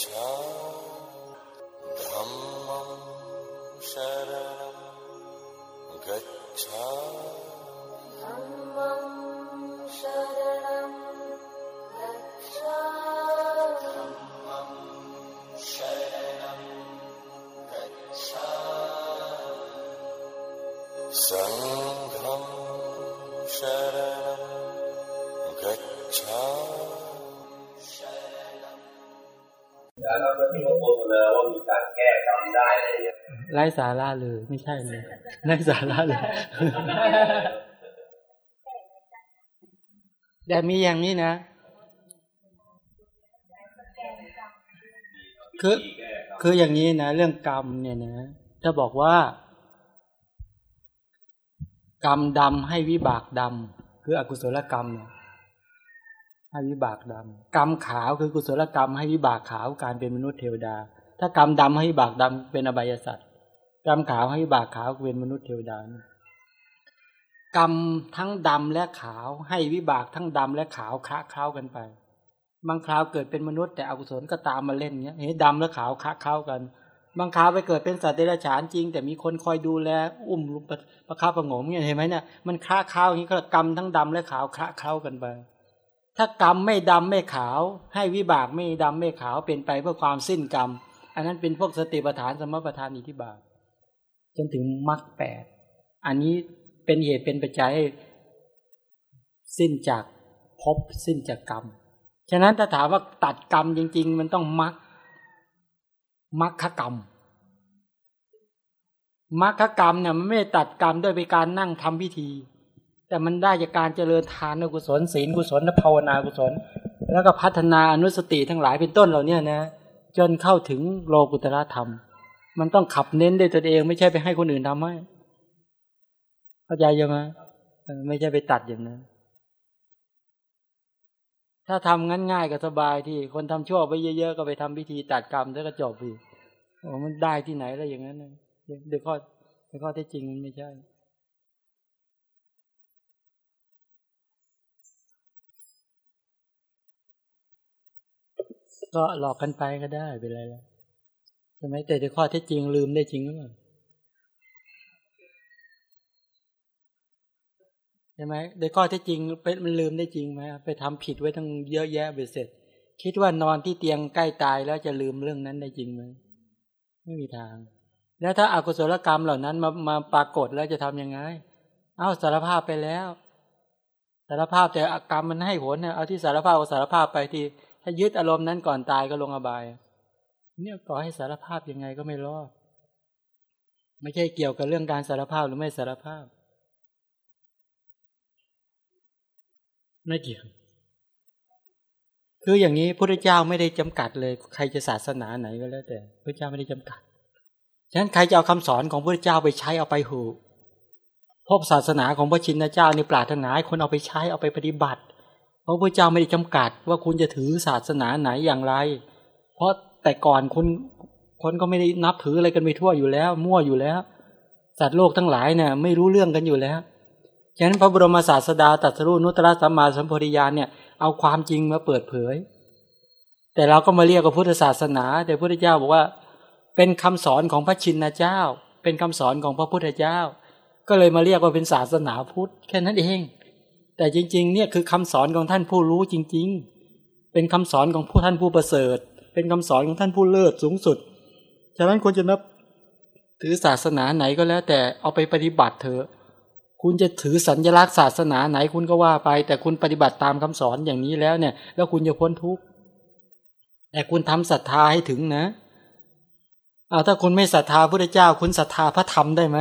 गच्छा धर्म शर गर गच्छा धरणं शर गच्छ ไร้สาระเลยไม่ใช่เลยไร้สาระเลยแต่มีอย่างนี้นะ คือคืออย่างนี้นะ เรื่องกรรมเนี่ยนะถ้าบอกว่า กรรมดำให้วิบากดำคืออกุศลกรรมเนี่ย ให้วิบากดำกรรมขาวคือกุศลกรรมให้วิบากขาวการเป็นมนุษย์เทวดา ถ้ากรรมดำให้วิบากดำเป็นอบายสัตว์กรรมขาวให้วิบากขาวเป็นมนุษย์เทวดากรรมทั้งดำและขาวให้วิบากทั้งดำและขาวค้าเข้ากันไป บางคราวเกิดเป็นมนุษย์แต่อกุศลก็ตามมาเล่นเงี้ยเห็นดำและขาวค้าเข้ากัน บางคราวไปเกิดเป็นสัตว์เดรัจฉานจริง แต่มีคนคอยดูแลอุ้มประประคับประงมเนี่ยเห็นไหมเนี่ยมันค้าเข้าอย่างนี้ก็กรรมทั้งดำและขาวค้าเข้ากันไป ถ้ากรรมไม่ดำไม่ขาว ให้วิบากไม่ดำไม่ขาวเป็นไปเพื่อความสิ้นกรรม อันนั้นเป็นพวกสติปัฏฐานสมปัฏฐานอิทิบาทจนถึงมรรคแปดอันนี้เป็นเหตุเป็นปัจจัยให้สิ้นจากภพสิ้นจากกรรม ฉะนั้นถ้าถามว่าตัดกรรมจริง ๆ มันต้องมรรคมรรคกรรมมรรคกรรมเนี่ยมันไม่ตัดกรรมด้วยไปการนั่งทำพิธี แต่มันได้จากการเจริญทานกุศลศีลกุศลและภาวนากุศล แล้วก็พัฒนาอนุสติทั้งหลายเป็นต้นเหล่านี้นะ จนเข้าถึงโลกุตระธรรม มันต้องขับเน้นด้วยตัวเอง ไม่ใช่ไปให้คนอื่นทำให้เข้าใจยังไหมไม่ใช่ไปตัดอย่างนั้นถ้าทำงั้นง่ายก็สบายที่คนทำชั่วไปเยอะๆก็ไปทำพิธีตัดกรรมแล้วก็จบพี่โอ้มันได้ที่ไหนแล้วอย่างนั้นนะโดยข้อโดยข้อที่จริงมันไม่ใช่ ก็หลอกกันไปก็ได้เป็นไรแล้วใช่ไหมแต่ในข้อเท็จจริงลืมได้จริงหรือเปล่าใช่ไหมในข้อเท็จจริงเป็นมันลืมได้จริงไหมไปทำผิดไว้ทั้งเยอะแยะไปเสร็จ คิดว่านอนที่เตียงใกล้ตายแล้วจะลืมเรื่องนั้นได้จริงไหมไม่มีทาง แล้วถ้าอากุศลกรรมเหล่านั้นมามาปรากฏแล้วจะทํำยังไง เอาสารภาพไปแล้ว สารภาพแต่กรรมมันให้ผลเนี่ยเอาที่สารภาพเอาสารภาพไปที่ ถ้ายึดอารมณ์นั้นก่อนตายก็ลงอบาย เนี่ยก่อให้สารภาพยังไงก็ไม่รอด ไม่ใช่เกี่ยวกับเรื่องการสารภาพหรือไม่สารภาพ ไม่เกี่ยว คืออย่างนี้พระเจ้าไม่ได้จำกัดเลย ใครจะศาสนาไหนก็แล้วแต่พระเจ้าไม่ได้จำกัด ฉะนั้นใครจะเอาคำสอนของพระเจ้าไปใช้เอาไปหูพบศาสนาของพระชินเจ้าในปราถนาให้คนเอาไปใช้เอาไปปฏิบัติ พราะพระเจ้าไม่ได้จำกัดว่าคุณจะถือศาสนาไหนอย่างไร เพราะแต่ก่อนคุณคนก็ไม่ได้นับถืออะไรกันไปทั่วอยู่แล้ว มั่วอยู่แล้ว สัตว์โลกทั้งหลายเนี่ยไม่รู้เรื่องกันอยู่แล้วฉะนั้นพระบรมศาสดาตรัสรู้นุตตรสัมมาสัมโพธิญาณเนี่ยเอาความจริงมาเปิดเผย แต่เราก็มาเรียกว่าพุทธศาสนา แต่พระพุทธเจ้าบอกว่า เป็นคำสอนของพระชินเจ้า เป็นคำสอนของพระพุทธเจ้า ก็เลยมาเรียกว่าเป็นศาสนาพุทธแค่นั้นเอง แต่จริงๆเนี่ยคือคำสอนของท่านผู้รู้จริง ๆ เป็นคำสอนของผู้ท่านผู้ประเสริฐ เป็นคำสอนของท่านผู้เลิศสูงสุด ฉะนั้นควรจะนับถือศาสนาไหนก็แล้ว แต่เอาไปปฏิบัติเถอะคุณจะถือสัญลักษณ์ศาสนาไหนคุณก็ว่าไป แต่คุณปฏิบัติตามคำสอนอย่างนี้แล้วเนี่ย แล้วคุณจะพ้นทุกข์แต่คุณทำศรัทธาให้ถึงนะเอาถ้าคุณไม่ศรัทธาพระเจ้า คุณศรัทธาพระธรรมได้ไหม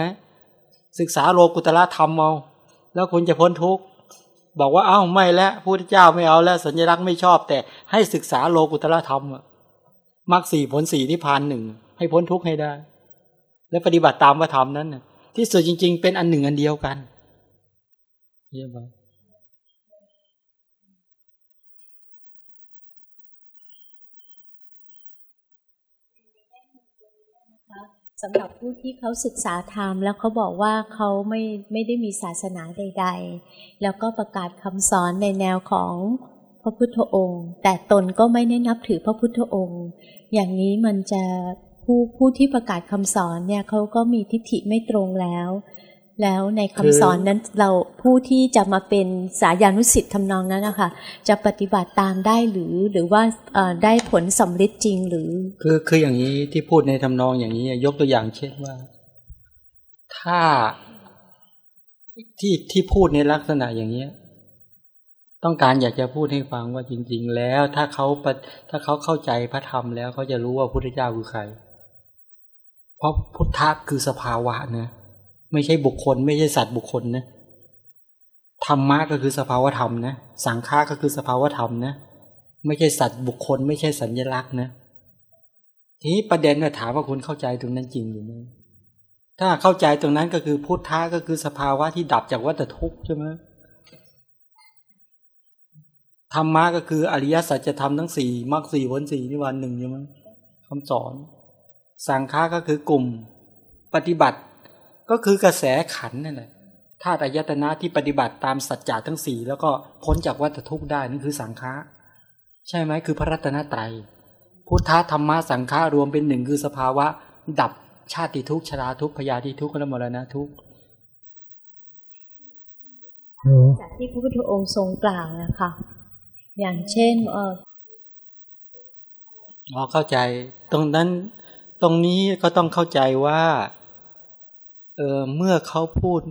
ศึกษาโลกุตละธรรมเอาแล้วคุณจะพ้นทุกข์ บอกว่าเอ้าไม่แล้วพระเจ้าไม่เอาแล้ว สัญลักษณ์ไม่ชอบ แต่ให้ศึกษาโลกุตละธรรมมรรคสี่ผลสี่นิพพานหนึ่งให้พ้นทุกข์ให้ได้ และปฏิบัติตามพระธรรมนั้นที่สุดจริง ๆ เป็นอันหนึ่งอันเดียวกันเยี่ยม สำหรับผู้ที่เขาศึกษาธรรมแล้วเขาบอกว่าเขาไม่ไม่ได้มีศาสนาใด ๆ แล้วก็ประกาศคำสอนในแนวของพระพุทธองค์ แต่ตนก็ไม่ได้นับถือพระพุทธองค์ อย่างนี้มันจะผู้ผู้ที่ประกาศคำสอนเนี่ยเขาก็มีทิฏฐิไม่ตรงแล้ว แล้วในคำสอนนั้นเราผู้ที่จะมาเป็นสายานุสิทธิ์ทำนองนั้นนะคะจะปฏิบัติตามได้หรือหรือว่าเอ่อได้ผลสำเร็จจริงหรือ คือคืออย่างนี้ที่พูดในทำนองอย่างนี้ยกตัวอย่างเช่นว่า ถ้าที่ที่พูดในลักษณะอย่างเนี้ย ต้องการอยากจะพูดให้ฟังว่าจริง ๆ แล้วถ้าเขาปะถ้าเขาเข้าใจพระธรรมแล้วเขาจะรู้ว่าพระพุทธเจ้าคือใคร เพราะพุทธะคือสภาวะนะ ไม่ใช่บุคคล ไม่ใช่สัตว์บุคคลนะธรรมะก็คือสภาวธรรมนะสังฆาก็คือสภาวธรรมนะไม่ใช่สัตว์บุคคล ไม่ใช่สัญญลักษณ์นะทีนี้ประเด็นเนี่ยถามว่าคุณเข้าใจตรงนั้นจริงหรือไม่ถ้าเข้าใจตรงนั้นก็คือพุทธะก็คือสภาวะที่ดับจากวัฏทุกข์ใช่ไหมธรรมะก็คืออริยสัจธรรมทั้งสี่มรรคสี่ผลสี่นิวรณ์หนึ่งใช่ไหมคำสอน สังฆาก็คือกลุ่ม ปฏิบัติ ก็คือกระแสขันนั่นแหละธาตุอายตนะที่ปฏิบัติตามสัจจะทั้งสี่แล้วก็พ้นจากวัฏทุกข์ได้นั่นคือสังฆะใช่ไหมคือพระรัตนตรัย พุทธธรรมะสังฆารวมเป็นหนึ่งคือสภาวะ ดับชาติทุกข์ชราทุกข์พยาธิทุกข์และมรณะทุกข์จากที่พระพุทธองค์ทรงกล่าวนะคะอย่างเช่นเอออ๋อเข้าใจ ตรงนั้นตรงนี้ก็ต้องเข้าใจว่า เออเมื่อเขาพูด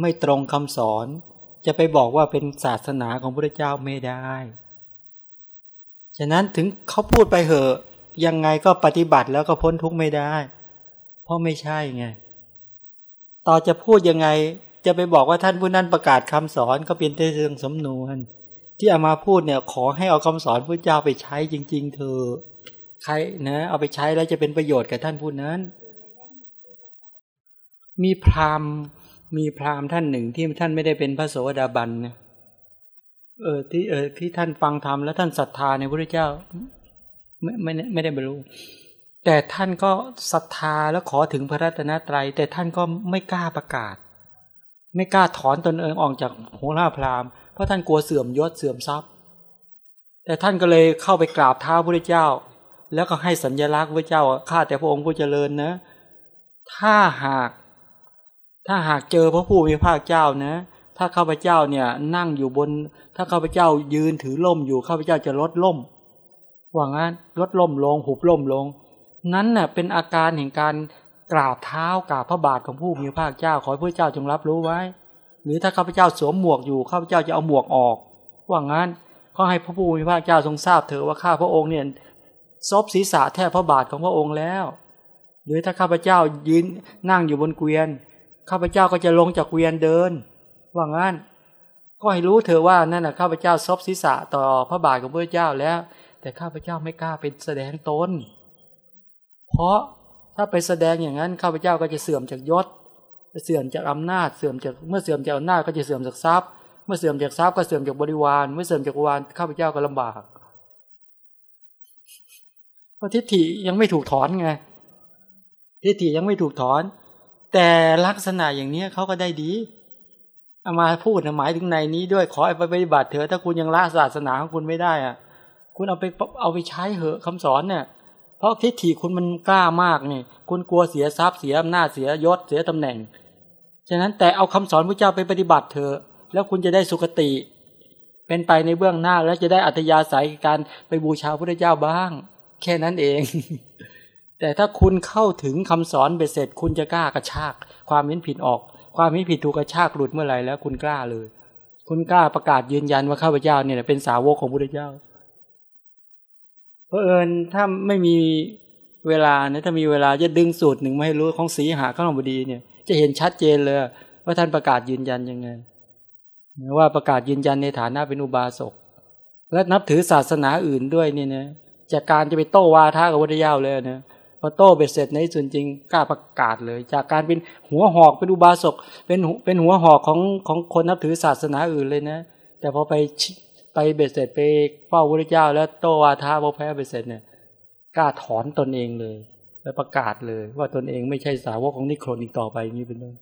ไม่ตรงคำสอน จะไปบอกว่าเป็นศาสนาของพระเจ้าไม่ได้ ฉะนั้นถึงเขาพูดไปเหอะยังไงก็ปฏิบัติแล้วก็พ้นทุกข์ไม่ได้ เพราะไม่ใช่ไง ต่อจะพูดยังไงจะไปบอกว่าท่านผู้นั้นประกาศคำสอนก็เป็นแต่เรื่องสำนวน ที่เอามาพูดเนี่ยขอให้เอาคำสอนพระเจ้าไปใช้จริง ๆเถอะใครนะ เอาไปใช้แล้วจะเป็นประโยชน์กับท่านผู้นั้น มีพราหมณ์ มีพราหมณ์ท่านหนึ่งที่ท่านไม่ได้เป็นพระโสดาบันเนี่ยเออที่เออที่ท่านฟังธรรมแล้วท่านศรัทธาในพระเจ้า ไม่ไม่ไม่ได้บรรลุแต่ท่านก็ศรัทธาแล้วขอถึงพระรัตนตรัย แต่ท่านก็ไม่กล้าประกาศ ไม่กล้าถอนตนเองออกจากโหราพราหมณ์เพราะท่านกลัวเสื่อมยศเสื่อมทรัพย์ แต่ท่านก็เลยเข้าไปกราบเท้าพระเจ้า แล้วก็ให้สัญญลักษณ์พระเจ้าข้าแต่พระองค์ผู้เจริญนะ ถ้าหาก ถ้าหากเจอพระผู้มีพระเจ้านะ ถ้าข้าพเจ้าเนี่ยนั่งอยู่บน ถ้าข้าพเจ้ายืนถือล่มอยู่ข้าพเจ้าจะลดล่มว่างั้นลดล่มลงหุบล่มลง นั้นน่ะเป็นอาการแห่งการกราบเท้ากราบพระบาทของผู้มีพระเจ้า ขอให้พระเจ้าจงรับรู้ไว้ หรือถ้าข้าพเจ้าสวมหมวกอยู่ข้าพเจ้าจะเอาหมวกออกว่างั้นก็ให้พระผู้มีพระเจ้าทรงทราบเถอะว่าข้าพระองค์เนี่ยซบศีรษะแทบพระบาทของพระองค์แล้ว หรือถ้าข้าพเจ้ายืนนั่งอยู่บนเกวียน ข้าพเจ้าก็จะลงจากเวียนเดิน ว่างั้น ก็ให้รู้เถอว่านั่นแหะข้าพเจ้าซบศีรษะต่อพระบาทของพระเจ้าแล้ว แต่ข้าพเจ้าไม่กล้าเป็นแสดงตน เพราะถ้าไปแสดงอย่างนั้นข้าพเจ้าก็จะเสื่อมจากยศ เสื่อมจากอำนาจ เสื่อมจากเมื่อเสื่อมจากอำนาจก็จะเสื่อมจากทรัพย์ เมื่อเสื่อมจากทรัพย์ก็เสื่อมจากบริวาร เมื่อเสื่อมจากบริวารข้าพเจ้าก็ลำบากเพราะทิฏฐิยังไม่ถูกถอนไง ทิฏฐิยังไม่ถูกถอน แต่ลักษณะอย่างนี้เขาก็ได้ดีเอามาพูดหมายถึงในนี้ด้วยขอไปปฏิบัติเถอะถ้าคุณยังละศาสนาของคุณไม่ได้อะ คุณเอาไปเอาไปใช้เหอะคำสอนเนี่ย เพราะทิฏฐิคุณมันกล้ามากนี่คุณกลัวเสียทรัพย์เสียอำนาจเสียยศเสียตำแหน่งฉะนั้นแต่เอาคำสอนพระเจ้าไปปฏิบัติเถอะแล้วคุณจะได้สุคติ เป็นไปในเบื้องหน้าแล้วจะได้อัตยาศัยการไปบูชาพระเจ้าบ้าง แค่นั้นเอง แต่ถ้าคุณเข้าถึงคำสอนเบ็ดเสร็จ คุณจะกล้ากระชาก ความเห็นผิดออก ความเห็นผิดถูกกระชากหลุดเมื่อไหร่แล้วคุณกล้าเลย คุณกล้าประกาศยืนยันว่าข้าพเจ้าเนี่ยเป็นสาวกของพระเจ้าเพราะเอิญถ้าไม่มีเวลาเนี่ยถ้ามีเวลาจะดึงสูตรหนึ่งมาให้รู้ของสีหาข้างบดีเนี่ย จะเห็นชัดเจนเลย ว่าท่านประกาศยืนยันยังไงว่าประกาศยืนยันในฐานะเป็นอุบาสกและนับถือศาสนาอื่นด้วยเนี่ยนะจากการจะไปโต้วาทะกับวัตยาเลยนะ อโต้เบ็ดเสร็จในส่วนจริงกล้าประกาศเลย จากการเป็นหัวหอกเป็นอุบาสกเป็นเป็นหัวหอกของของคนนับถือศาสนาอื่นเลยนะ แต่พอไปไปเบ็ดเสร็จไปเฝ้าพระเจ้า แล้วโต้วาทาพอแพ้เบ็ดเสร็จเนี่ยกล้าถอนตนเองเลย แล้วประกาศเลย ว่าตนเองไม่ใช่สาวกของนิโครนอีกต่อไปนี้เป็นต้น